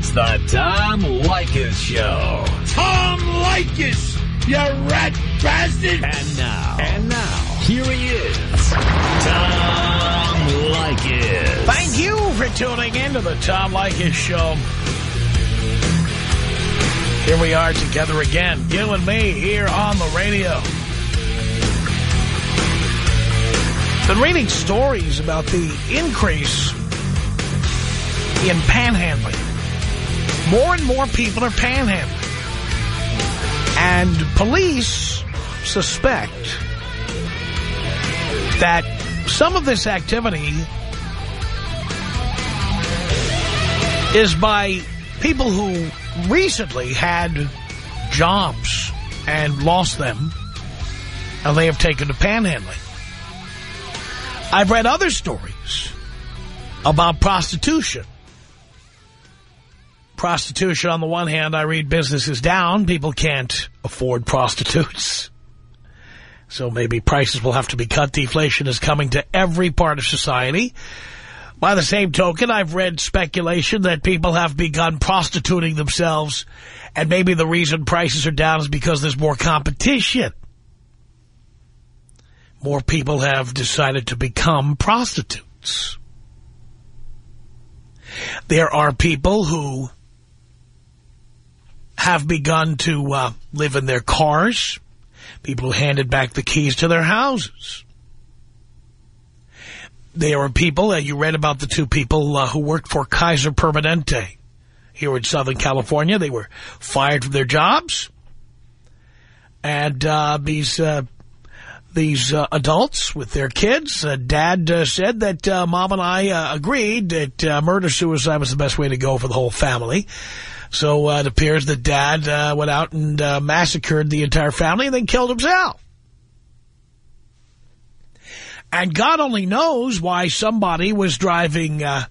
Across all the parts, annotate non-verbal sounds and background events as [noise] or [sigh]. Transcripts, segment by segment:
It's the Tom Leykis Show. Tom Leykis, you rat bastard! And now. And now. Here he is. Tom Leykis. Thank you for tuning in to the Tom Leykis Show. Here we are together again, you and me here on the radio. Been reading stories about the increase in panhandling. More and more people are panhandling. And police suspect that some of this activity is by people who recently had jobs and lost them, and they have taken to panhandling. I've read other stories about prostitution. Prostitution, on the one hand, I read business is down. People can't afford prostitutes. So maybe prices will have to be cut. Deflation is coming to every part of society. By the same token, I've read speculation that people have begun prostituting themselves, and maybe the reason prices are down is because there's more competition. More people have decided to become prostitutes. There are people who have begun to uh, live in their cars, people who handed back the keys to their houses. There are people, uh, you read about the two people uh, who worked for Kaiser Permanente here in Southern California. They were fired from their jobs. And uh, these uh, these uh, adults with their kids, uh, Dad said that Mom and I agreed that murder-suicide was the best way to go for the whole family. So uh, it appears that Dad uh, went out and uh, massacred the entire family and then killed himself. And God only knows why somebody was driving uh,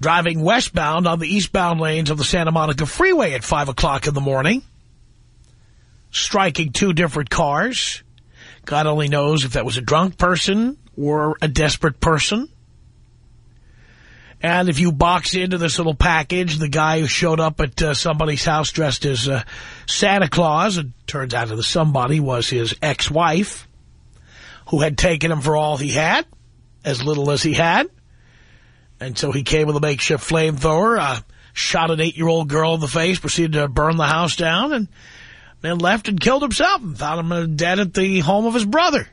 driving westbound on the eastbound lanes of the Santa Monica Freeway at 5 o'clock in the morning, striking two different cars. God only knows if that was a drunk person or a desperate person. And if you box into this little package, the guy who showed up at uh, somebody's house dressed as uh, Santa Claus, it turns out that the somebody was his ex-wife, who had taken him for all he had, as little as he had. And so he came with a makeshift flamethrower, uh, shot an eight-year-old girl in the face, proceeded to burn the house down, and then left and killed himself and found him dead at the home of his brother.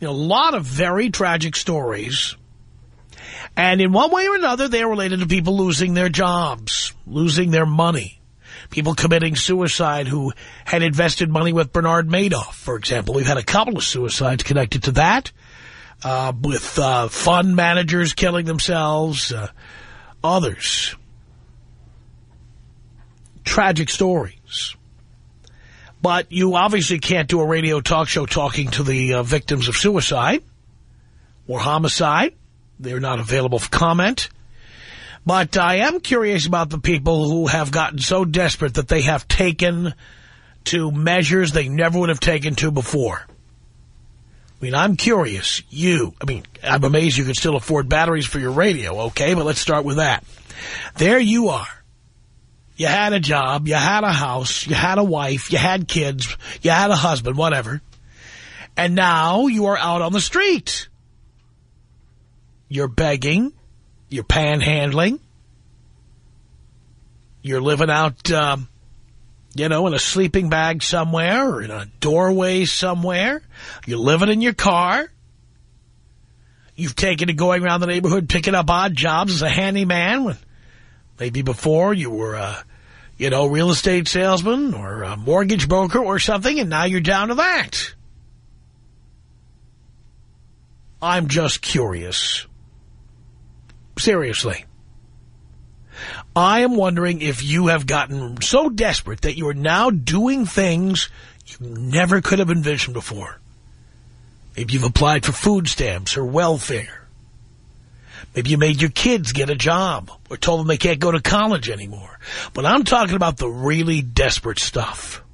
You know, a lot of very tragic stories. And in one way or another, they're related to people losing their jobs, losing their money people committing suicide who had invested money with Bernard Madoff, for example. We've had a couple of suicides connected to that, uh, with uh, fund managers killing themselves, uh, others. Tragic stories. But you obviously can't do a radio talk show talking to the uh, victims of suicide or homicide. They're not available for comment. But I am curious about the people who have gotten so desperate that they have taken to measures they never would have taken to before. I mean, I'm curious. You, I mean, I'm amazed you can still afford batteries for your radio, okay? But let's start with that. There you are. You had a job, you had a house, you had a wife, you had kids, you had a husband, whatever. And now you are out on the street. You're begging, you're panhandling. You're living out, um, you know, in a sleeping bag somewhere or in a doorway somewhere. You're living in your car. You've taken to going around the neighborhood picking up odd jobs as a handyman when maybe before you were a, you know, real estate salesman or a mortgage broker or something, and now you're down to that. I'm just curious. Seriously. I am wondering if you have gotten so desperate that you are now doing things you never could have envisioned before. Maybe you've applied for food stamps or welfare. Maybe you made your kids get a job or told them they can't go to college anymore. But I'm talking about the really desperate stuff.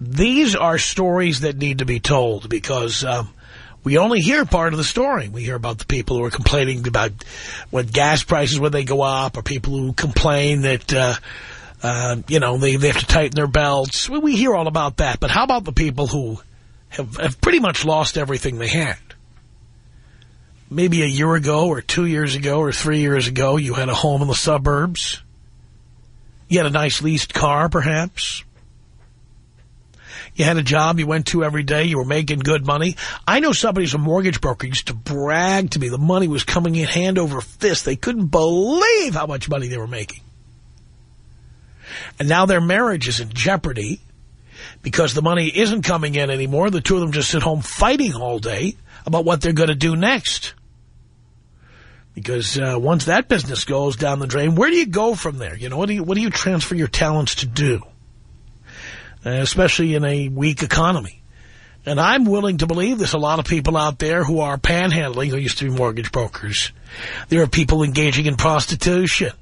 These are stories that need to be told because um, we only hear part of the story. We hear about the people who are complaining about what gas prices when they go up, or people who complain that, uh, uh, you know, they, they have to tighten their belts. We, we hear all about that. But how about the people who have, have pretty much lost everything they had? Maybe a year ago or two years ago or three years ago, you had a home in the suburbs. You had a nice leased car, perhaps. You had a job you went to every day. You were making good money. I know somebody a mortgage broker used to brag to me the money was coming in hand over fist. They couldn't believe how much money they were making. And now their marriage is in jeopardy because the money isn't coming in anymore. The two of them just sit home fighting all day about what they're going to do next. Because uh, once that business goes down the drain, where do you go from there? You know, what do you, what do you transfer your talents to do? Uh, especially in a weak economy. And I'm willing to believe there's a lot of people out there who are panhandling, who used to be mortgage brokers. There are people engaging in prostitution.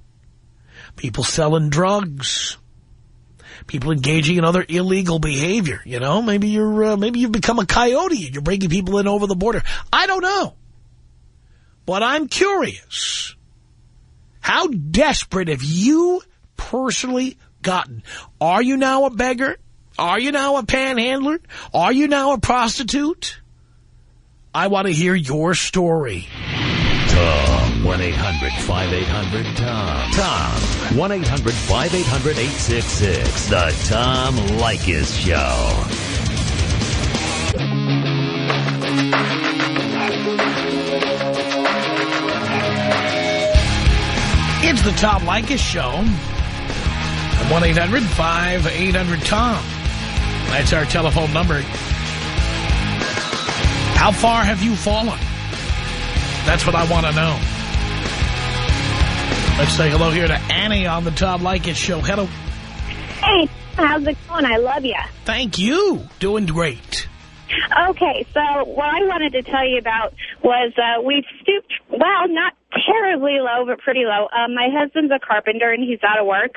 People selling drugs. People engaging in other illegal behavior. You know, maybe you're, uh, maybe you've become a coyote and you're bringing people in over the border. I don't know. But I'm curious. How desperate have you personally gotten? Are you now a beggar? Are you now a panhandler? Are you now a prostitute? I want to hear your story. Tom. 1-800-5800-TOM. Tom. 1-800-5800-866. The Tom Leykis Show. It's the Tom Leykis Show. 1-800-5800-TOM. That's our telephone number. How far have you fallen? That's what I want to know. Let's say hello here to Annie on the Tom Leykis Show. Hello. Hey, how's it going? I love you. Thank you. Doing great. Okay, so what I wanted to tell you about was uh, we've stooped, well, not terribly low, but pretty low. Um, my husband's a carpenter, and he's out of work.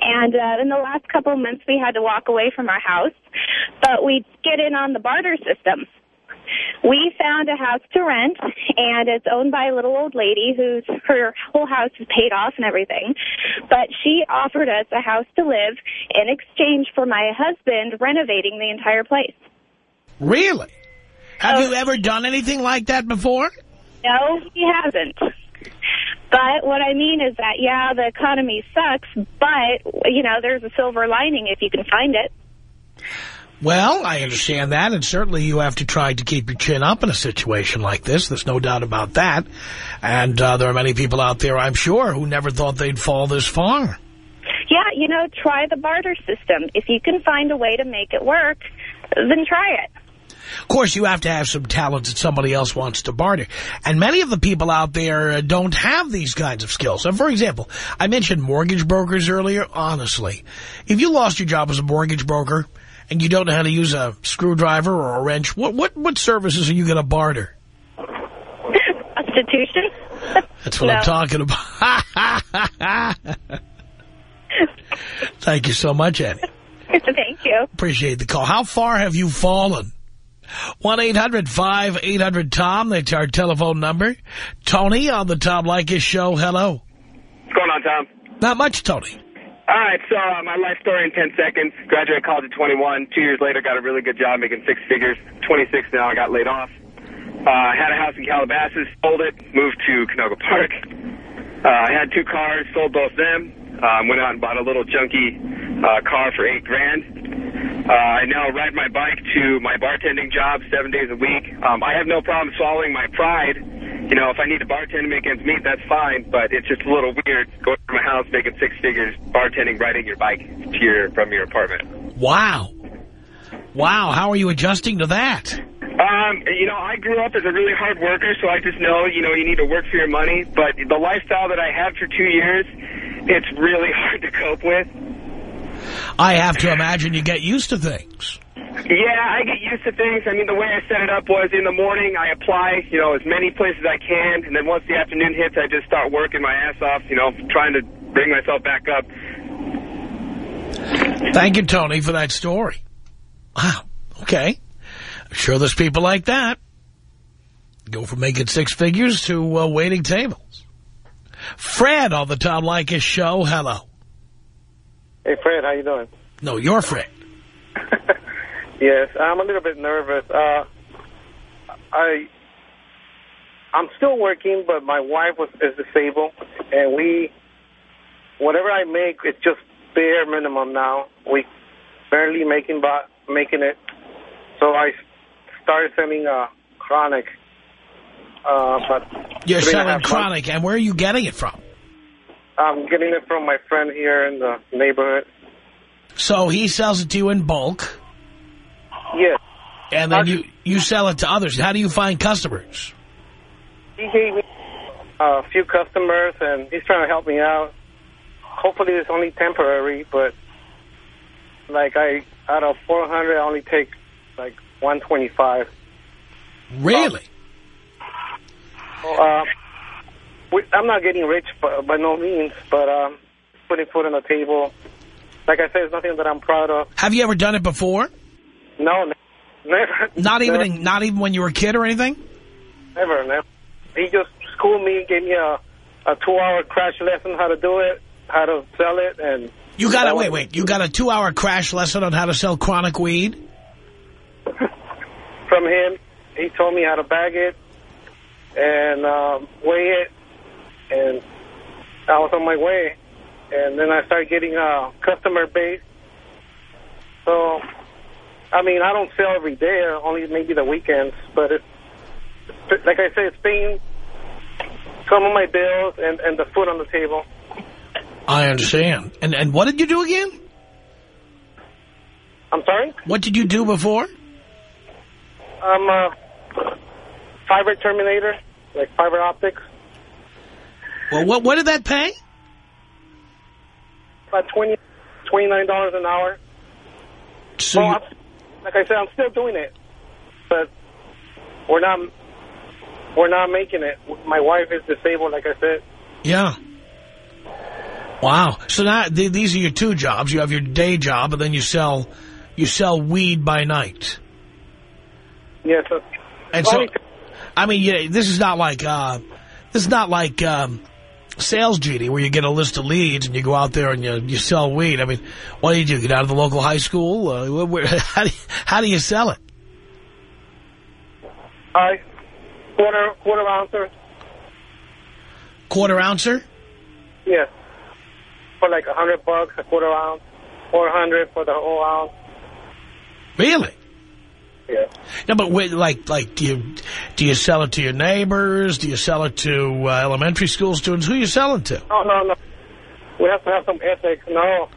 And uh, in the last couple of months, we had to walk away from our house. But we get in on the barter system. We found a house to rent, and it's owned by a little old lady whose her whole house is paid off and everything. But she offered us a house to live in exchange for my husband renovating the entire place. Really? Have Oh. you ever done anything like that before? No, he hasn't. But what I mean is that, yeah, the economy sucks, but, you know, there's a silver lining if you can find it. Well, I understand that, and certainly you have to try to keep your chin up in a situation like this. There's no doubt about that. And uh, there are many people out there, I'm sure, who never thought they'd fall this far. Yeah, you know, try the barter system. If you can find a way to make it work, then try it. Of course, you have to have some talent that somebody else wants to barter. And many of the people out there uh, don't have these kinds of skills. And for example, I mentioned mortgage brokers earlier. Honestly, if you lost your job as a mortgage broker and you don't know how to use a screwdriver or a wrench, what what, what services are you going to barter? [laughs] Prostitution? That's what No. I'm talking about. [laughs] Thank you so much, Annie. [laughs] Thank you. Appreciate the call. How far have you fallen? 1-800-5800-TOM. That's our telephone number. Tony on the Tom Leykis show. Hello. What's going on, Tom? Not much, Tony. All right, so uh, my life story in 10 seconds. Graduated college at 21. Two years later, got a really good job making six figures. 26 now, I got laid off. Uh, had a house in Calabasas, sold it, moved to Canoga Park. Uh, I had two cars, sold both of them. Um, went out and bought a little junky uh, car for eight grand. Uh, I now ride my bike to my bartending job seven days a week. Um, I have no problem swallowing my pride. You know, if I need to bartend to make ends meet, that's fine. But it's just a little weird going to my house, making six figures, bartending, riding your bike to your from your apartment. Wow. Wow, how are you adjusting to that? Um, you know, I grew up as a really hard worker, so I just know, you know, you need to work for your money. But the lifestyle that I had for two years, it's really [laughs] hard to cope with. I have to imagine you get used to things. Yeah, I get used to things. I mean, the way I set it up was in the morning I apply, you know, as many places as I can, and then once the afternoon hits, I just start working my ass off, you know, trying to bring myself back up. Thank you, Tony, for that story. Wow. Okay. I'm sure there's people like that. Go from making six figures to uh, waiting tables. Fred on the Tom Leykis show. Hello. Hey, Fred, how you doing? No, you're Fred. [laughs] yes, I'm a little bit nervous. Uh, I, I'm still working, but my wife was is disabled, and we, whatever I make, it's just bare minimum now. We barely making but making it. So I started selling uh, chronic. Uh, but You're three and a selling half months. chronic, and where are you getting it from? I'm getting it from my friend here in the neighborhood. So he sells it to you in bulk, Yes. and then you, you sell it to others. How do you find customers? He gave me a few customers, and he's trying to help me out. Hopefully, it's only temporary, but like I, out of 400, I only take like 125. Really? Uh, we, I'm not getting rich by, by no means, but um, putting food on the table. Like I said, it's nothing that I'm proud of. Have you ever done it before? No, never. Not even never, not even when you were a kid or anything? never, never. He just schooled me, gave me a, a two-hour crash lesson how to do it, how to sell it, and You got a, wait, wait. You got a two-hour crash lesson on how to sell chronic weed? [laughs] from him. He told me how to bag it and um, weigh it, and I was on my way. And then I started getting a customer base. So, I mean, I don't sell every day, only maybe the weekends. But it's, like I said, it's paying some of my bills and, and the food on the table. I understand. And and what did you do again? I'm sorry? What did you do before? I'm a fiber terminator, like fiber optics. Well, what what did that pay? About twenty, twenty-nine dollars an hour. So Well, like I said, I'm still doing it, but we're not we're not making it. My wife is disabled, like I said. yeah. Wow. So now th these are your two jobs. You have your day job, and then you sell you sell weed by night. Yes. Yeah, so, And so, I mean, yeah, this is not like uh, this is not like um, sales duty where you get a list of leads and you go out there and you you sell weed. I mean, what do you do? Get out of the local high school? Uh, where, [laughs] how do you, how do you sell it? I quarter quarter ouncer. Quarter ouncer? Yeah. For like a hundred bucks, a quarter ounce, four hundred for the whole ounce. Really? Yeah. No, but wait, like, like, do you do you sell it to your neighbors? Do you sell it to uh, elementary school students? Who are you selling to? No, no, no. We have to have some ethics. No.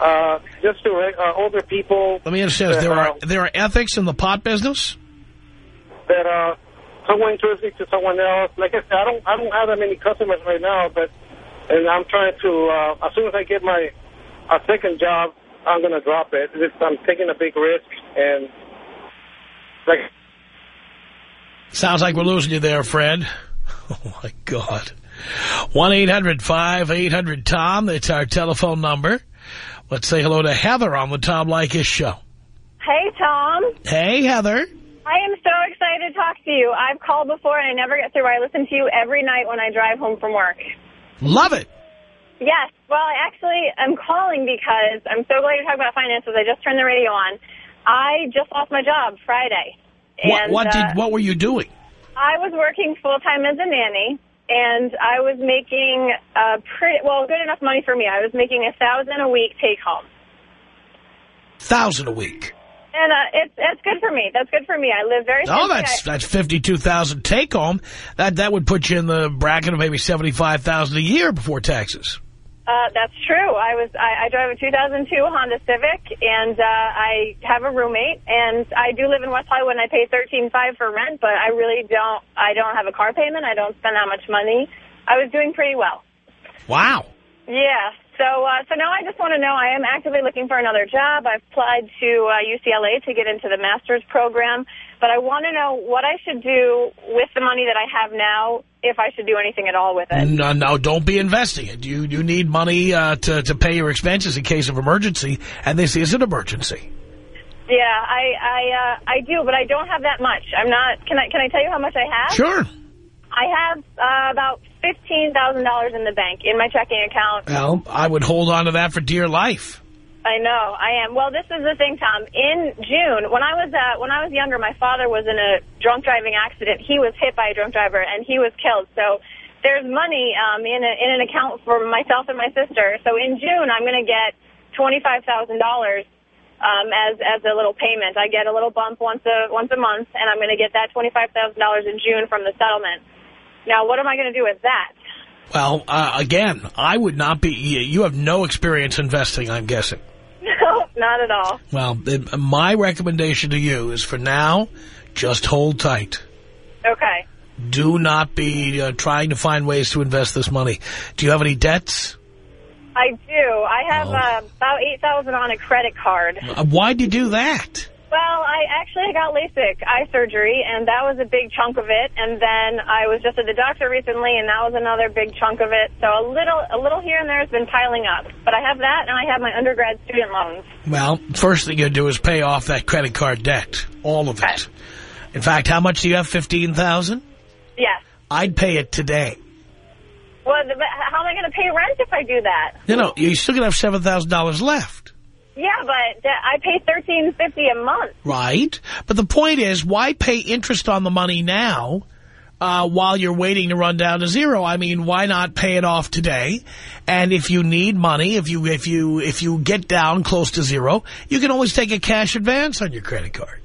Uh, just to uh, older people Let me understand. this. There are Uh, there are ethics in the pot business. that uh, someone me to someone else. Like I said, I don't I don't have that many customers right now, but and I'm trying to uh, as soon as I get my a second job, I'm gonna drop it. It's, I'm taking a big risk and like Sounds like we're losing you there, Fred. [laughs] Oh my God. One eight hundred five eight hundred Tom. That's our telephone number. Let's say hello to Heather on the Tom Leykis show. Hey, Tom. Hey, Heather. I am so excited to talk to you. I've called before and I never get through. I listen to you every night when I drive home from work. Love it. Yes. Well, I actually am calling because I'm so glad you're talking about finances. I just turned the radio on. I just lost my job Friday. What, And, what uh, did what were you doing? I was working full-time as a nanny, and I was making uh, pretty, well, good enough money for me. I was making a thousand a week take home. Thousand a week. And uh, it's it's good for me. That's good for me. I live very Oh, that's I- that's fifty two thousand take home. That that would put you in the bracket of maybe seventy five thousand a year before taxes. Uh, that's true. I was I, I drive a 2002 Honda Civic, and uh, I have a roommate, and I do live in West Hollywood, and I pay thirteen five for rent, but I really don't. I don't have a car payment. I don't spend that much money. I was doing pretty well. Wow. Yeah. So uh, so now I just want to know. I am actively looking for another job. I've applied to uh, UCLA to get into the master's program, but I want to know what I should do with the money that I have now, if I should do anything at all with it. No, no, don't be investing it. You you need money uh, to to pay your expenses in case of emergency, and this is an emergency. Yeah, I I uh, I do, but I don't have that much. I'm not. Can I can I tell you how much I have? Sure. I have uh, about fifteen thousand dollars in the bank in my checking account. Well, I would hold on to that for dear life. I know, I am. Well, this is the thing, Tom. In June, when I was uh, when I was younger, my father was in a drunk driving accident. He was hit by a drunk driver, and he was killed. So there's money um, in a, in an account for myself and my sister. So in June, I'm going to get twenty five thousand dollars um, as as a little payment. I get a little bump once a once a month, and I'm going to get that twenty five thousand dollars in June from the settlement. Now, what am I going to do with that? Well, uh, again, I would not be. You have no experience investing, I'm guessing. [laughs] No, not at all. Well, it, my recommendation to you is for now, just hold tight. Okay. Do not be uh, trying to find ways to invest this money. Do you have any debts? I do. I have Oh. uh, about eight thousand on a credit card. Uh, why'd you do that? Well, I actually got LASIK eye surgery, and that was a big chunk of it. And then I was just at the doctor recently, and that was another big chunk of it. So a little, a little here and there has been piling up. But I have that, and I have my undergrad student loans. Well, first thing you do is pay off that credit card debt. All of it. Okay. In fact, how much do you have? 15000 Yes. I'd pay it today. Well, how am I going to pay rent if I do that? You know, you still gonna have $7,000 left. Yeah, but I pay thirteen fifty a month. Right? But the point is, why pay interest on the money now uh, while you're waiting to run down to zero? I mean, why not pay it off today? And if you need money, if you if you if you get down close to zero, you can always take a cash advance on your credit card.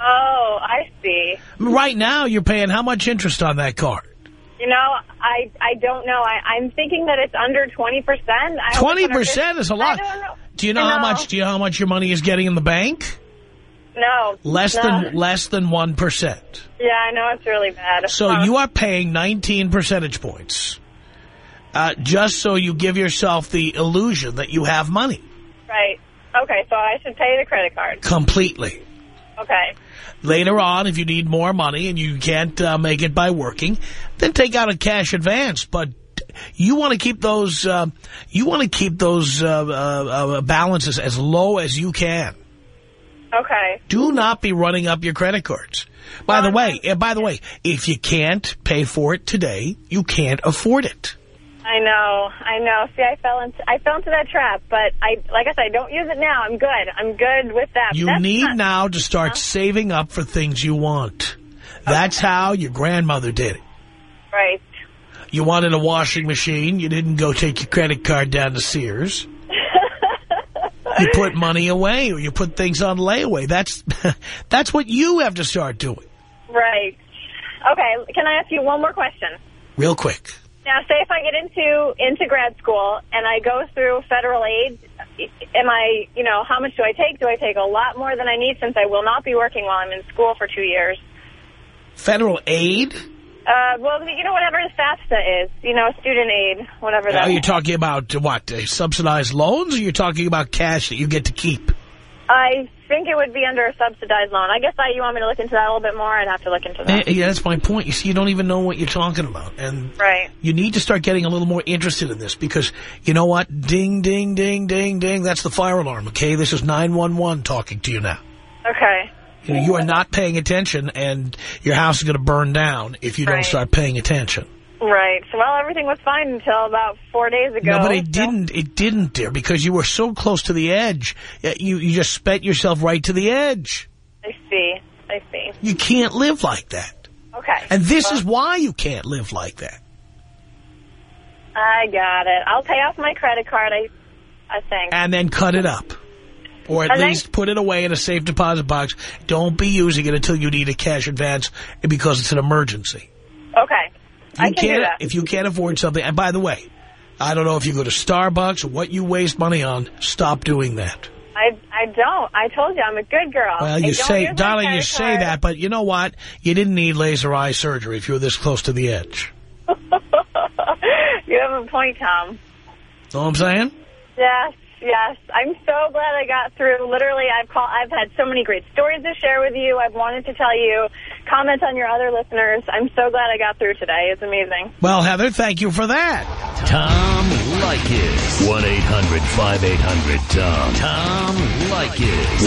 Oh, I see. Right now, you're paying how much interest on that card? You know, I I don't know. I, I'm thinking that it's under twenty percent. Twenty percent is a lot. I don't know. Do you know I how much? Do you know how much your money is getting in the bank? No. Less no. than less than one percent. Yeah, I know it's really bad. So Huh. you are paying 19 percentage points uh, just so you give yourself the illusion that you have money Right. Okay, so I should pay the credit card. completely. Okay. Later on, if you need more money and you can't uh, make it by working, then take out a cash advance. But you want to keep those uh, you want to keep those uh, uh, uh, balances as low as you can. Okay. Do not be running up your credit cards. By the way, uh, by the way, if you can't pay for it today, you can't afford it. I know. I know. See, I fell into I fell into that trap, but I like I said, I don't use it now. I'm good. I'm good with that. You need now to start saving up for things you want. That's how your grandmother did it. Right. You wanted a washing machine. You didn't go take your credit card down to Sears. [laughs] You put money away or you put things on layaway. That's [laughs] that's what you have to start doing. Right. Okay. Can I ask you one more question? Real quick. Now, say if I get into into grad school and I go through federal aid, am I, you know, how much do I take? Do I take a lot more than I need since I will not be working while I'm in school for two years? Federal aid? Uh, well, you know, whatever the FAFSA is, you know, student aid, whatever that Are you is. talking about uh, what? uh, Subsidized loans or you're talking about cash that you get to keep? I think it would be under a subsidized loan. I guess I, you want me to look into that a little bit more? I'd have to look into Eh, that. Yeah, that's my point. You see, you don't even know what you're talking about. And Right. you need to start getting a little more interested in this because you know what? Ding, ding, ding, ding, ding. That's the fire alarm, okay? This is 911 talking to you now. Okay. You, know, you are not paying attention and your house is going to burn down if you don't start paying attention. Right. So, well, everything was fine until about four days ago. No, but it so- didn't. It didn't, dear, because you were so close to the edge. Uh, You, you just spent yourself right to the edge. I see. I see. You can't live like that. Okay. And this Well, is why you can't live like that. I got it. I'll pay off my credit card, I, I think. and then cut it up. Or at least put it away in a safe deposit box. Don't be using it until you need a cash advance because it's an emergency. Okay. I You can can't, that. if you can't afford something. And by the way, I don't know if you go to Starbucks or what you waste money on. Stop doing that. I, I don't. I told you I'm a good girl. Well, you say, darling, you say card. that, but you know what? You didn't need laser eye surgery if you were this close to the edge. [laughs] you have a point, Tom. Know what I'm saying? Yes, yes. I'm so glad I got through. Literally, I've called. I've had so many great stories to share with you. I've wanted to tell you, comment on your other listeners. I'm so glad I got through today. It's amazing. Well, Heather, thank you for that. Tom Leykis. 1-800-5800-TOM. Tom Leykis.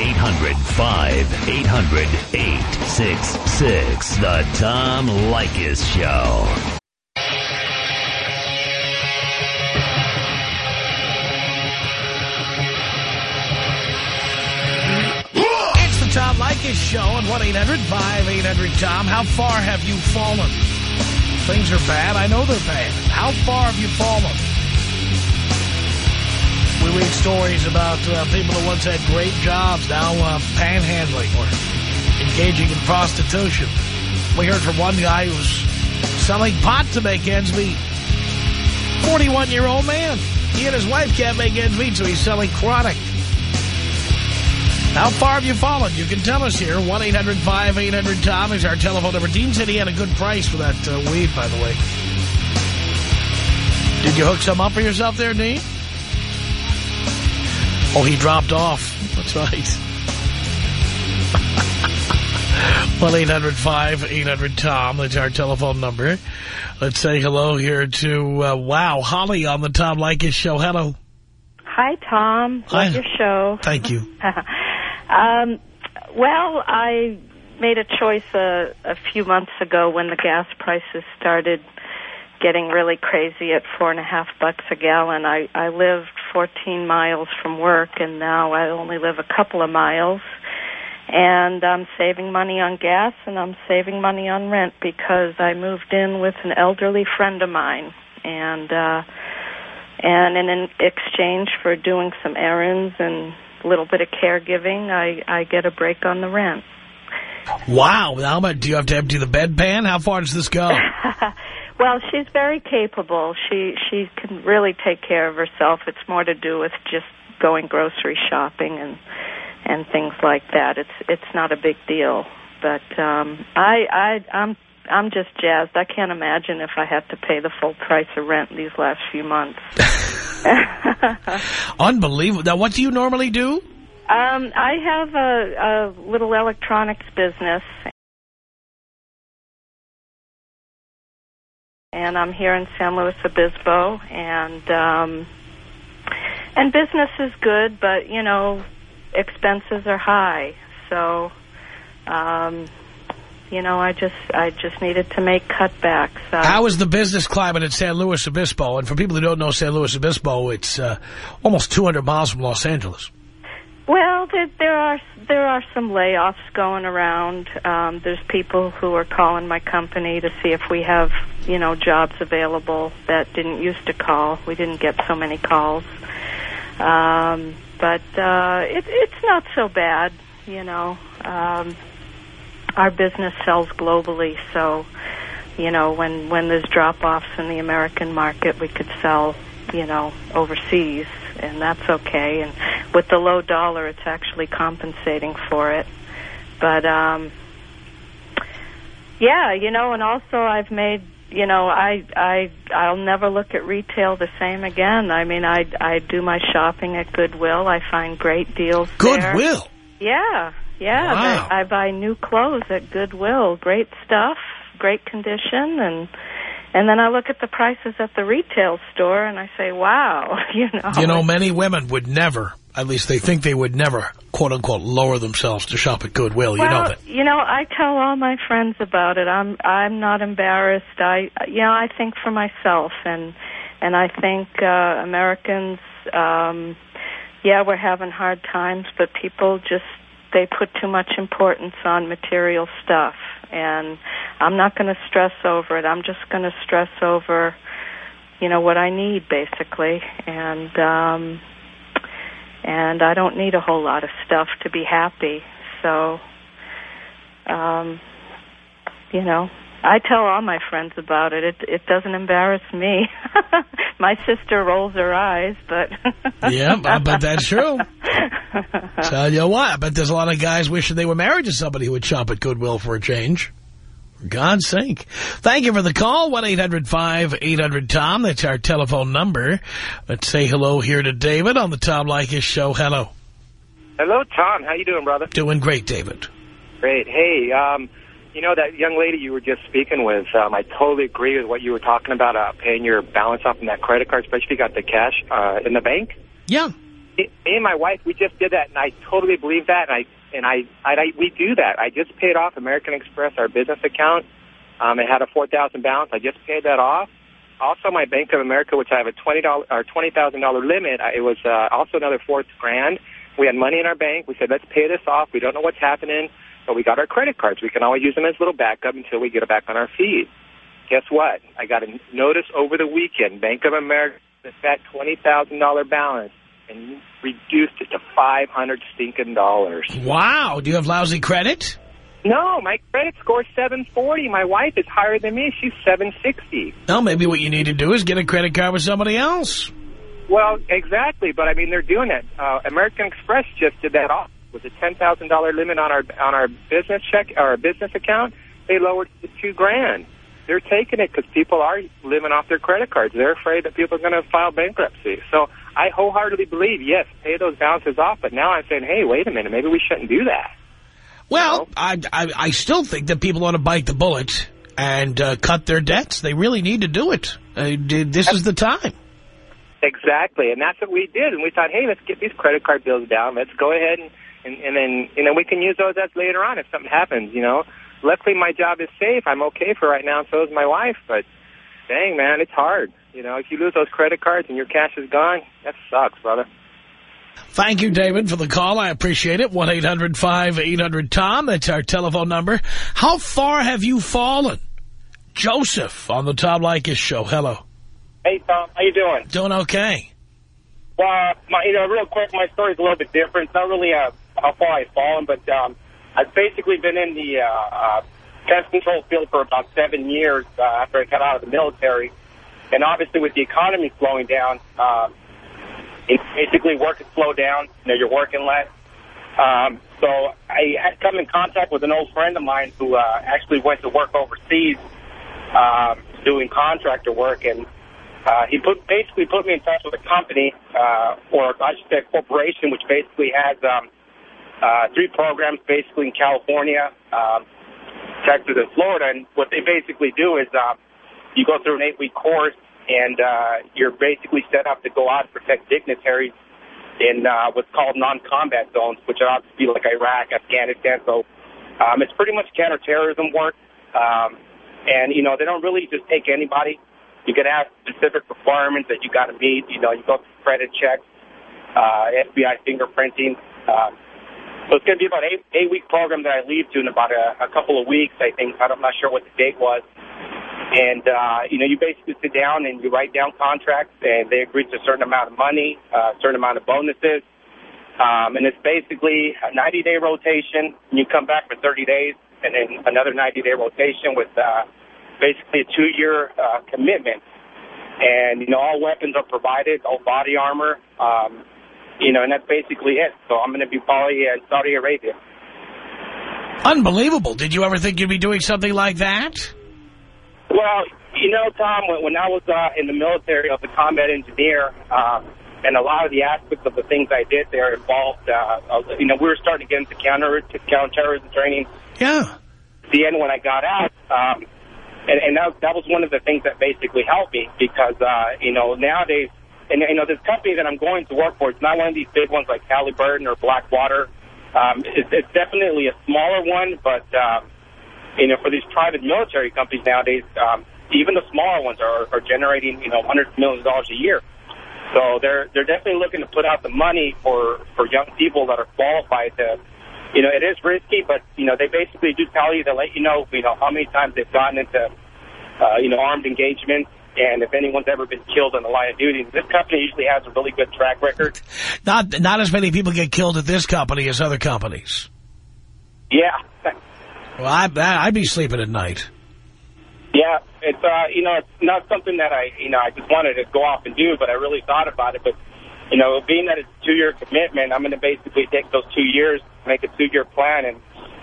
1-800-5800-866. The Tom Leykis Show. Tom Leykis Show on 1-800-5800-TOM. How far have you fallen? Things are bad. I know they're bad. How far have you fallen? We read stories about uh, people who once had great jobs, now uh, panhandling or engaging in prostitution. We heard from one guy who was selling pot to make ends meet. 41-year-old man. He and his wife can't make ends meet, so he's selling chronic. How far have you fallen? You can tell us here. 1-800-5800-TOM is our telephone number. Dean said he had a good price for that uh, weed, by the way. Did you hook some up for yourself there, Dean? Oh, he dropped off. That's right. [laughs] 1-800-5800-TOM. That's our telephone number. Let's say hello here to, uh, wow, Holly on the Tom Leykis show. Hello. Hi, Tom. Hi. Love your show. Thank you. [laughs] um, well, I made a choice a, a few months ago when the gas prices started getting really crazy at four and a half bucks a gallon. I, I lived 14 miles from work, and now I only live a couple of miles. And I'm saving money on gas, and I'm saving money on rent because I moved in with an elderly friend of mine, and uh, and in exchange for doing some errands and little bit of caregiving, I I get a break on the rent. Wow. How about, do you have to empty the bedpan? How far does this go? [laughs] Well, she's very capable. She she can really take care of herself. It's more to do with just going grocery shopping and and things like that. It's it's not a big deal. But um I I I'm I'm just jazzed. I can't imagine if I had to pay the full price of rent these last few months. [laughs] Unbelievable. Now, what do you normally do? Um, I have a, a little electronics business, and I'm here in San Luis Obispo, and um, and business is good, but you know, expenses are high, so um, you know, I just I just needed to make cutbacks. Uh, How is the business climate in San Luis Obispo? And for people who don't know San Luis Obispo, it's uh, almost 200 miles from Los Angeles. Well, there, there are there are some layoffs going around. Um, there's people who are calling my company to see if we have, you know, jobs available that didn't used to call. We didn't get so many calls, um, but uh, it, it's not so bad, you know. Um, our business sells globally, so you know when when there's drop offs in the American market, we could sell, you know, overseas and that's okay. And with the low dollar, it's actually compensating for it. But um, yeah, you know, and also I've made, you know, I I I'll never look at retail the same again. I mean, I I do my shopping at Goodwill. I find great deals there. Goodwill. Yeah, yeah. Wow. I, buy new clothes at Goodwill. Great stuff, great condition, and and then I look at the prices at the retail store and I say, wow, [laughs] you know. You know, many women would never, at least they think they would never, quote unquote, lower themselves to shop at Goodwill. well, you know that. You know, I tell all my friends about it. I'm I'm not embarrassed. I you know, I think for myself and and I think uh Americans um yeah, we're having hard times, but people just they put too much importance on material stuff and I'm not going to stress over it. I'm just going to stress over, you know, what I need basically, and um, and I don't need a whole lot of stuff to be happy. So, um, you know, I tell all my friends about it. It it doesn't embarrass me. [laughs] my sister rolls her eyes, but [laughs] yeah, I bet that's true. [laughs] Tell you what, I bet there's a lot of guys wishing they were married to somebody who would shop at Goodwill for a change. For God's sake. Thank you for the call. 1-800-5800-TOM. That's our telephone number. Let's say hello here to David on the Tom Leykis show. Hello. Hello, Tom. How you doing, brother? Doing great, David. Great. Hey, um, you know, that young lady you were just speaking with, um, I totally agree with what you were talking about, uh, paying your balance off in that credit card, especially if you got the cash uh, in the bank. Yeah. Me and my wife, we just did that, and I totally believe that, and I and I, I, I we do that. I just paid off American Express, our business account. Um, it had a 4000 balance. I just paid that off. Also, my Bank of America, which I have a $20 or $20,000 limit, it was uh, also another fourth grand. We had money in our bank. We said, let's pay this off. We don't know what's happening, but we got our credit cards. We can always use them as little backup until we get it back on our feet. Guess what? I got a notice over the weekend. Bank of America that $20,000 balance and reduced it to 500 stinking dollars. Wow. Do you have lousy credit? No, my credit score is 740. My wife is higher than me. She's 760. Well, maybe what you need to do is get a credit card with somebody else. Well, exactly, but I mean they're doing it. Uh, American Express just did that off with a ten thousand dollar limit on our on our business check our business account. They lowered it to two grand. They're taking it because people are living off their credit cards. They're afraid that people are going to file bankruptcy. So I wholeheartedly believe yes, pay those balances off. But now I'm saying, hey, wait a minute, maybe we shouldn't do that. Well, I, I, I still think that people ought to bite the bullet and uh, cut their debts. They really need to do it. Uh, this is the time. Exactly, and that's what we did. And we thought, hey, let's get these credit card bills down. Let's go ahead and, and, and then, you know, we can use those as later on if something happens, you know. Luckily, my job is safe. I'm okay for right now, and so is my wife. But, dang, man, it's hard. You know, if you lose those credit cards and your cash is gone, that sucks, brother. Thank you, David, for the call. I appreciate it. 1-800-5800-TOM. That's our telephone number. How far have you fallen? Joseph on the Tom Leykis show. Hello. Hey, Tom. How you doing? Doing okay. Well, my, you know, real quick, my story's a little bit different. It's not really uh, how far I've fallen, but um, I've basically been in the uh, uh, pest control field for about seven years uh, after I got out of the military. And obviously with the economy slowing down, uh, it basically work has slowed down. You know, you're working less. Um, so I had come in contact with an old friend of mine who uh, actually went to work overseas um, doing contractor work, and uh, he put basically put me in touch with a company, uh, or I should say a corporation, which basically has um, uh, three programs basically in California, um, Texas, and Florida. And what they basically do is uh, you go through an eight-week course, and uh, you're basically set up to go out and protect dignitaries in uh, what's called non-combat zones, which would obviously like Iraq, Afghanistan. So um, it's pretty much counterterrorism work. Um, and, you know, they don't really just take anybody. You can have specific requirements that you got to meet. You know, you go through credit checks, uh, FBI fingerprinting. Uh, so it's going to be about an eight, eight week program that I leave to in about a, a couple of weeks, I think. I'm not sure what the date was. And, uh, you know, you basically sit down and you write down contracts, and they agree to a certain amount of money, uh, a certain amount of bonuses. Um, and it's basically a 90-day rotation. And you come back for 30 days, and then another 90-day rotation with uh, basically a two-year uh, commitment. And, you know, all weapons are provided, all body armor, um, you know, and that's basically it. So I'm going to be probably in Saudi Arabia. Unbelievable. Did you ever think you'd be doing something like that? Well, you know, Tom, when, when I was uh, in the military, I was a combat engineer, uh, and a lot of the aspects of the things I did there involved, uh, you know, we were starting to get into counter counterterrorism training. Yeah. The end when I got out, um, and, and that, that was one of the things that basically helped me because, uh, you know, nowadays, and, you know, this company that I'm going to work for, it's not one of these big ones like Halliburton or Blackwater. Um, it's, it's definitely a smaller one, but, uh, you know, for these private military companies nowadays, um, even the smaller ones are, are generating, you know, hundreds of millions of dollars a year. So they're they're definitely looking to put out the money for for young people that are qualified to, you know, it is risky, but you know they basically do tell you to let you know, you know, how many times they've gotten into, uh, you know, armed engagements. And if anyone's ever been killed in the line of duty, this company usually has a really good track record. Not not as many people get killed at this company as other companies. Yeah. Well, I, I'd be sleeping at night. Yeah, it's uh, you know, it's not something that I, you know, I just wanted to go off and do, but I really thought about it. But you know, being that it's a two-year commitment, I'm going to basically take those two years, make a two-year plan, and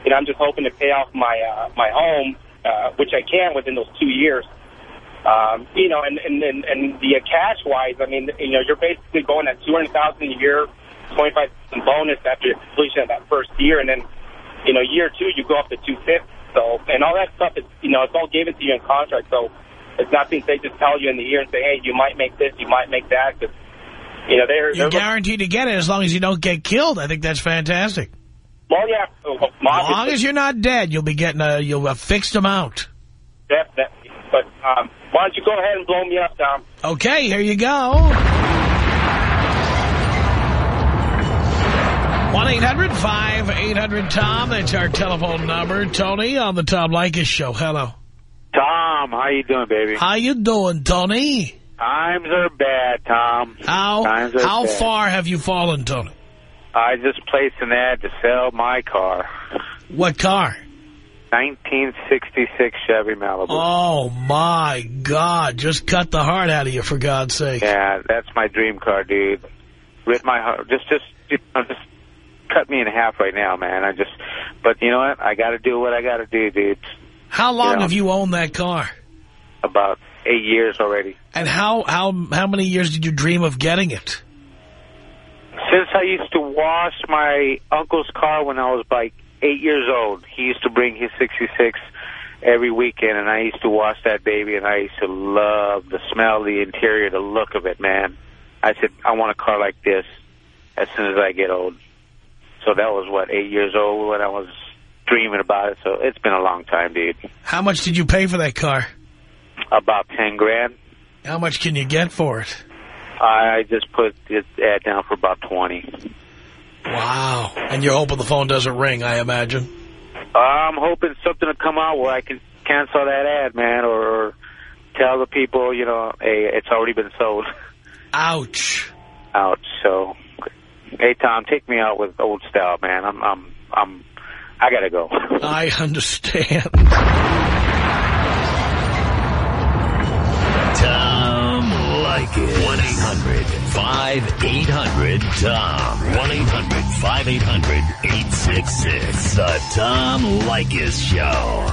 you know, I'm just hoping to pay off my uh, my home, uh, which I can within those two years. Um, you know, and and and, and the cash wise, I mean, you know, you're basically going at two hundred thousand a year, twenty five bonus after completion of that first year, and then you know, year two you go up to two fifty. So, and all that stuff is, you know, it's all given to you in contract. So it's nothing they just tell you in the ear and say, hey, you might make this, you might make that. Cause, you know, they're, You're they're guaranteed to get it as long as you don't get killed. I think that's fantastic. well, yeah. As long as you're not dead, you'll be getting a, you'll a fixed amount. Definitely. But um, why don't you go ahead and blow me up, Tom? Okay, here you go. 1-800-5800-TOM. That's our telephone number. Tony on the Tom Leykis Show. Hello. Tom, how you doing, baby? How you doing, Tony? Times are bad, Tom. How Times are how bad. far have you fallen, Tony? I just placed an ad to sell my car. What car? 1966 Chevy Malibu. Oh, my God. Just cut the heart out of you, for God's sake. Yeah, that's my dream car, dude. Rip my heart. Just, just, you know, just cut me in half right now, man. I just, but you know what? I got to do what I got to do, dude. How long Yeah. have you owned that car? About eight years already. And how, how, how many years did you dream of getting it? Since I used to wash my uncle's car when I was like eight years old, he used to bring his 66 every weekend, and I used to wash that baby, and I used to love the smell, the interior, the look of it, man. I said, I want a car like this as soon as I get old. So that was, what, eight years old when I was dreaming about it. So it's been a long time, dude. How much did you pay for that car? About 10 grand. How much can you get for it? I just put it ad down for about 20. Wow. And you're hoping the phone doesn't ring, I imagine. I'm hoping something will come out where I can cancel that ad, man, or tell the people, you know, hey, it's already been sold. Ouch. Ouch. So, hey, Tom, take me out with old style, man. I'm, I'm, I'm, I gotta go. [laughs] I understand. Tom Leykis. 1-800-5800-TOM. 1-800-5800-866. The Tom Leykis Show.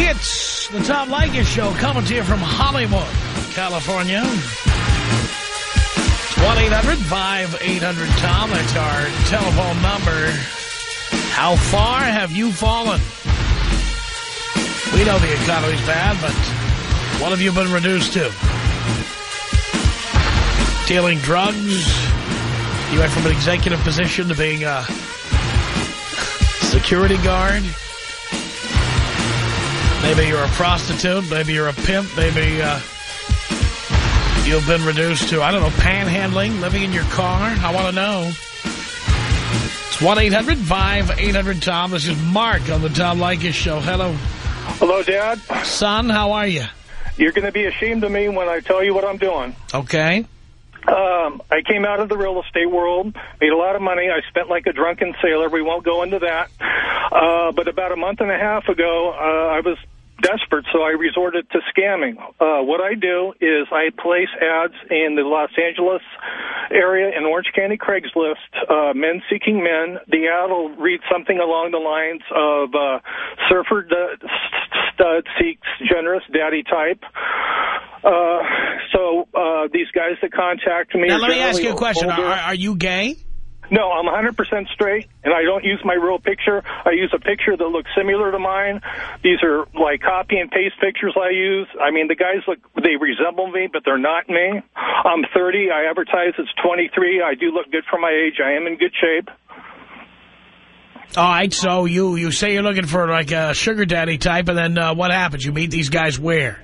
It's the Tom Leykis Show coming to you from Hollywood, California. 1-800-5800-TOM. That's our telephone number. How far have you fallen? We know the economy's bad, but what have you been reduced to? Dealing drugs? You went from an executive position to being a security guard? Maybe you're a prostitute. Maybe you're a pimp. Maybe uh, you've been reduced to, I don't know, panhandling, living in your car. I want to know. It's 1-800-5800-TOM. This is Mark on the Tom Leykis Show. Hello. Hello, Dad. Son, how are you? You're going to be ashamed of me when I tell you what I'm doing. Okay. Um, I came out of the real estate world, made a lot of money. I spent like a drunken sailor. We won't go into that. Uh, but about a month and a half ago, uh, I was desperate, so I resorted to scamming. Uh, what I do is I place ads in the Los Angeles area in Orange County Craigslist, uh, men seeking men. The ad will read something along the lines of uh, surfer d- stud seeks generous daddy type. Uh, so uh, these guys that contact me... Now, let me ask you a question. Are, are you gay? No, I'm 100% straight, and I don't use my real picture. I use a picture that looks similar to mine. These are like copy and paste pictures I use. I mean, the guys look, they resemble me, but they're not me. I'm 30. I advertise as 23. I do look good for my age. I am in good shape. All right, so you, you say you're looking for like a sugar daddy type, and then uh, what happens? You meet these guys where?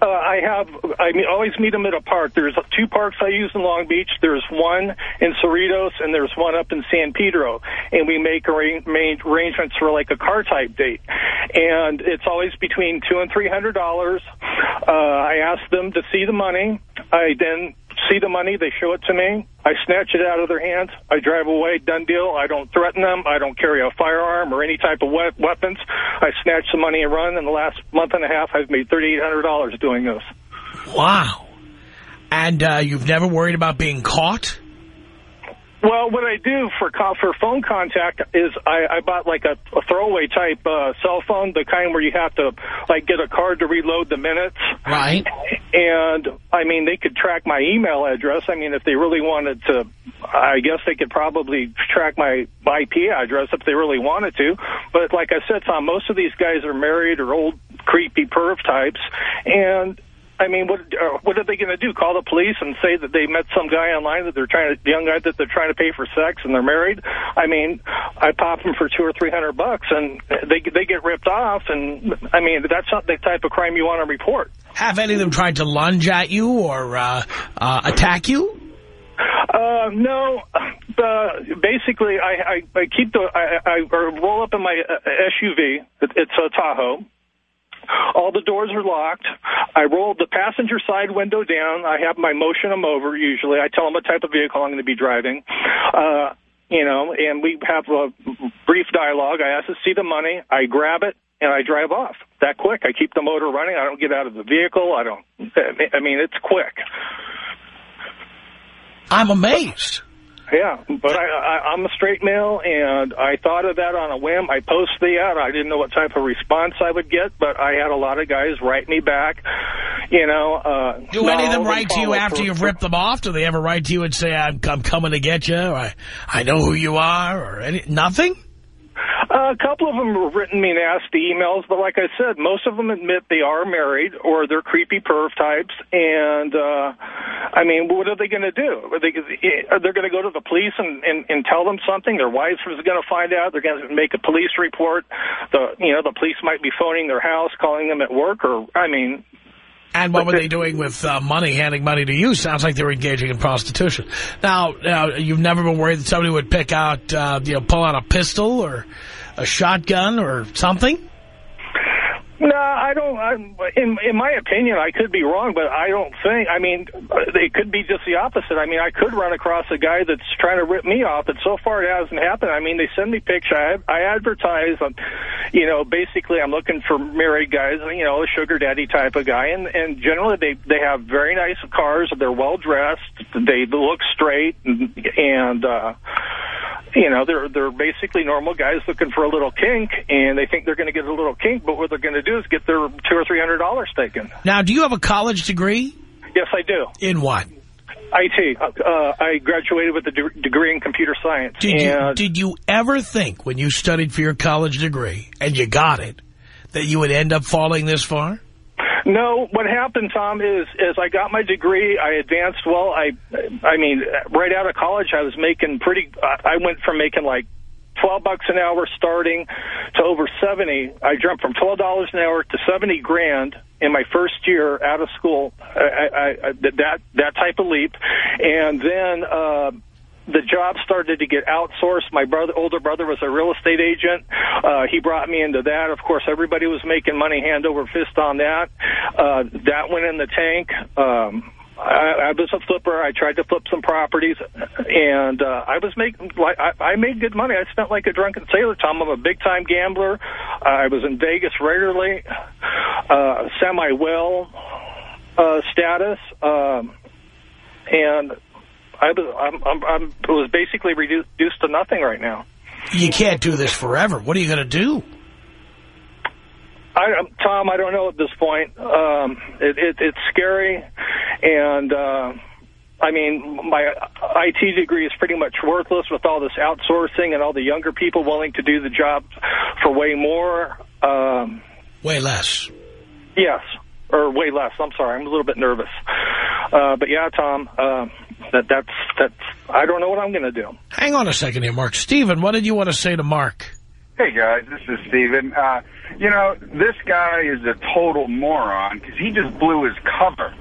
Uh, I have, I mean, always meet them at a park. There's two parks I use in Long Beach. There's one in Cerritos, and there's one up in San Pedro. And we make arra arrange- arrangements for like a car type date. And it's always between two and three hundred dollars. Uh, I ask them to see the money. I then see the money. They show it to me. I snatch it out of their hands. I drive away. Done deal. I don't threaten them. I don't carry a firearm or any type of we weapons. I snatch the money and run. In the last month and a half, I've made $3,800 doing this. Wow. And uh, you've never worried about being caught? Well, what I do for for phone contact is I, I bought like a, a throwaway type uh, cell phone, the kind where you have to like get a card to reload the minutes. Right. And I mean, they could track my email address. I mean, if they really wanted to, I guess they could probably track my IP address if they really wanted to. But like I said, Tom, most of these guys are married or old creepy perv types, and I mean, what uh, what are they going to do? Call the police and say that they met some guy online that they're trying to, young guy that they're trying to pay for sex and they're married? I mean, I pop them for two or three hundred bucks and they they get ripped off. And I mean, that's not the type of crime you want to report. Have any of them tried to lunge at you or uh, uh, attack you? Uh, no, uh, basically, I, I, I keep the, I, I roll up in my uh, SUV. It's a Tahoe. All the doors are locked. I roll the passenger side window down. I have my motion them over usually. I tell them what type of vehicle I'm going to be driving. Uh, you know, and we have a brief dialogue. I ask to see the money. I grab it and I drive off. That quick. I keep the motor running. I don't get out of the vehicle. I don't, I mean, it's quick. I'm amazed. Yeah, but I, I, I'm a straight male, and I thought of that on a whim. I posted the ad. I didn't know what type of response I would get, but I had a lot of guys write me back. You know, uh, Do any of them write to you after you've ripped them off? Do they ever write to you and say, I'm, I'm coming to get you, or I, I know who you are, or any, nothing? Uh, a couple of them have written me nasty emails, but like I said, most of them admit they are married or they're creepy perv types. And uh, I mean, what are they going to do? Are they are they going to go to the police and, and and tell them something? Their wives is going to find out. They're going to make a police report. The you know the police might be phoning their house, calling them at work, or I mean. And what were they doing with uh, money, handing money to you? Sounds like they were engaging in prostitution. Now, now you've never been worried that somebody would pick out, uh, you know, pull out a pistol or a shotgun or something? No, I don't. I'm, in in my opinion, I could be wrong, but I don't think. I mean, it could be just the opposite. I mean, I could run across a guy that's trying to rip me off, but so far it hasn't happened. I mean, they send me pictures. I, I advertise. Um, you know, basically, I'm looking for married guys. You know, a sugar daddy type of guy, and and generally they they have very nice cars. They're well dressed. They look straight, and, and uh, you know, they're they're basically normal guys looking for a little kink, and they think they're going to get a little kink, but what they're going to do is get their two or three hundred dollars taken. Now, do you have a college degree? Yes, I do. In what? IT. Uh, I graduated with a de degree in computer science. Did you, did you ever think when you studied for your college degree, and you got it, that you would end up falling this far? No, what happened, Tom, is is I got my degree. I advanced well. I, I mean, right out of college, I was making pretty. I went from making like 12 bucks an hour starting to over 70. I jumped from $12 an hour to 70 grand in my first year out of school. I, I, I, that that type of leap, and then. Uh, the job started to get outsourced. My brother, older brother was a real estate agent. Uh, he brought me into that. Of course, everybody was making money hand over fist on that. Uh, that went in the tank. Um, I, I was a flipper. I tried to flip some properties, and uh, I was making like I, I made good money. I spent like a drunken sailor. Tom, I'm a big time gambler. I was in Vegas regularly, uh, semi well uh, status, um, and I was I'm, I'm, I'm it was basically reduced to nothing right now. You can't do this forever. What are you going to do? I, Tom, I don't know at this point. Um, it, it, it's scary, and uh, I mean, my IT degree is pretty much worthless with all this outsourcing and all the younger people willing to do the job for way more. Um, way less. Yes, or way less. I'm sorry, I'm a little bit nervous. Uh, but yeah, Tom, uh, that that's that's. I don't know what I'm going to do. Hang on a second here, Mark. Stephen, what did you want to say to Mark? Hey, guys, this is Steven. Uh, you know, this guy is a total moron because he just blew his cover.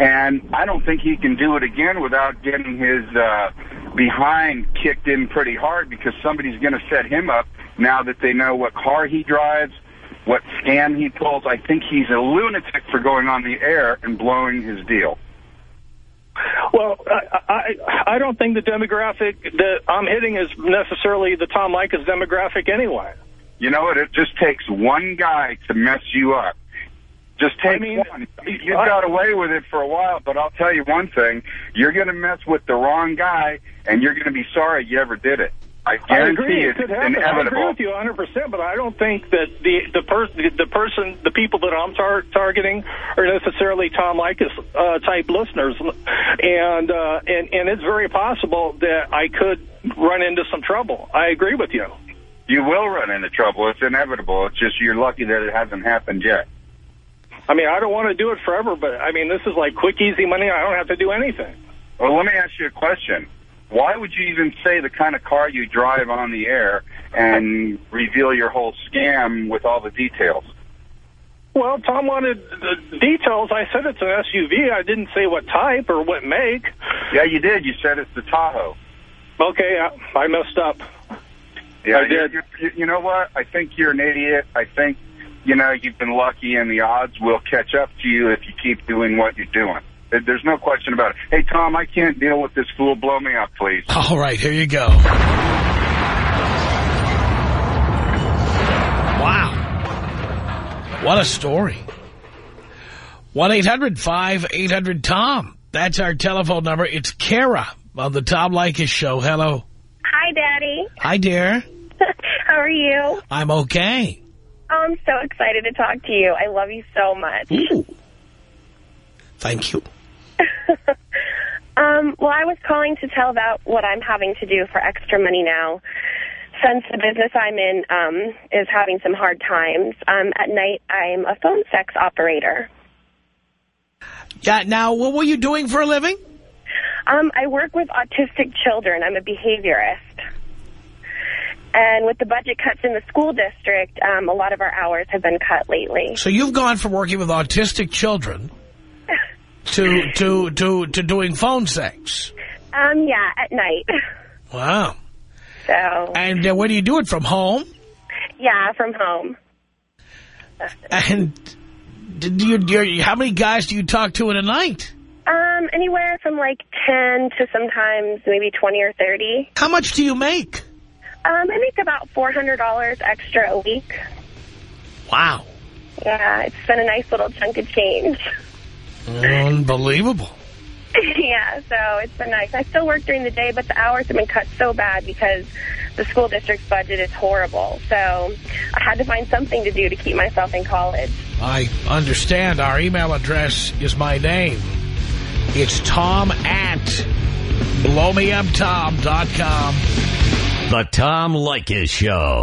And I don't think he can do it again without getting his uh, behind kicked in pretty hard because somebody's going to set him up now that they know what car he drives, what scam he pulls. I think he's a lunatic for going on the air and blowing his deal. Well, I, I I don't think the demographic that I'm hitting is necessarily the Tom Leykis demographic anyway. You know what? It just takes one guy to mess you up. Just take one. You, you got away with it for a while, but I'll tell you one thing: you're going to mess with the wrong guy, and you're going to be sorry you ever did it. I I guarantee agree. It it's could happen. I agree with you 100, percent but I don't think that the the person the person the people that I'm tar- targeting are necessarily Tom Leykis uh, type listeners, and uh, and and it's very possible that I could run into some trouble. I agree with you. You will run into trouble. It's inevitable. It's just you're lucky that it hasn't happened yet. I mean, I don't want to do it forever, but I mean, this is like quick, easy money. I don't have to do anything. Well, let me ask you a question. Why would you even say the kind of car you drive on the air and reveal your whole scam with all the details? Well, Tom wanted the details. I said it's an SUV. I didn't say what type or what make. Yeah, you did. You said it's the Tahoe. Okay, I, I messed up. Yeah, I did. You, you, you know what? I think you're an idiot. I think, you know, you've been lucky and the odds will catch up to you if you keep doing what you're doing. There- There's no question about it. Hey, Tom, I can't deal with this fool. Blow me up, please. [laughs] All right, here you go. Wow. What a story. 1-800-5800-TOM. That's our telephone number. It's Kara on the Tom Leykis Show. Hello. Hi, Daddy. Hi, dear. [laughs] How are you? I'm okay. Oh, I'm so excited to talk to you. I love you so much. Ooh. Thank you. [laughs] Um, well, I was calling to tell about what I'm having to do for extra money now. Since the business I'm in um, is having some hard times, um, at night I'm a phone sex operator. Yeah, now, what were you doing for a living? Um, I work with autistic children. I'm a behaviorist. And with the budget cuts in the school district, um, a lot of our hours have been cut lately. So you've gone from working with autistic children to to to to doing phone sex. Um, yeah, at night. Wow. So, And uh, where do you do it from home? yeah, from home. And do you, do you, how many guys do you talk to in a night? Um, anywhere from like 10 to sometimes maybe 20 or 30. How much do you make? Um, I make about $400 extra a week. Wow. Yeah, it's been a nice little chunk of change. [laughs] Unbelievable. [laughs] yeah, so it's been nice. I still work during the day, but the hours have been cut so bad because the school district's budget is horrible. So I had to find something to do to keep myself in college. I understand. Our email address is my name. It's tom at blowmeuptom.com. The Tom Leykis Show.